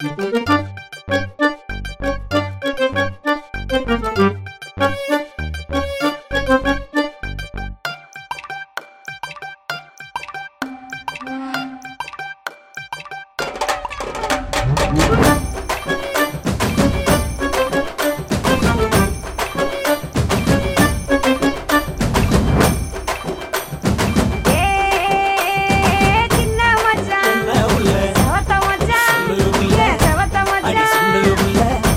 you love.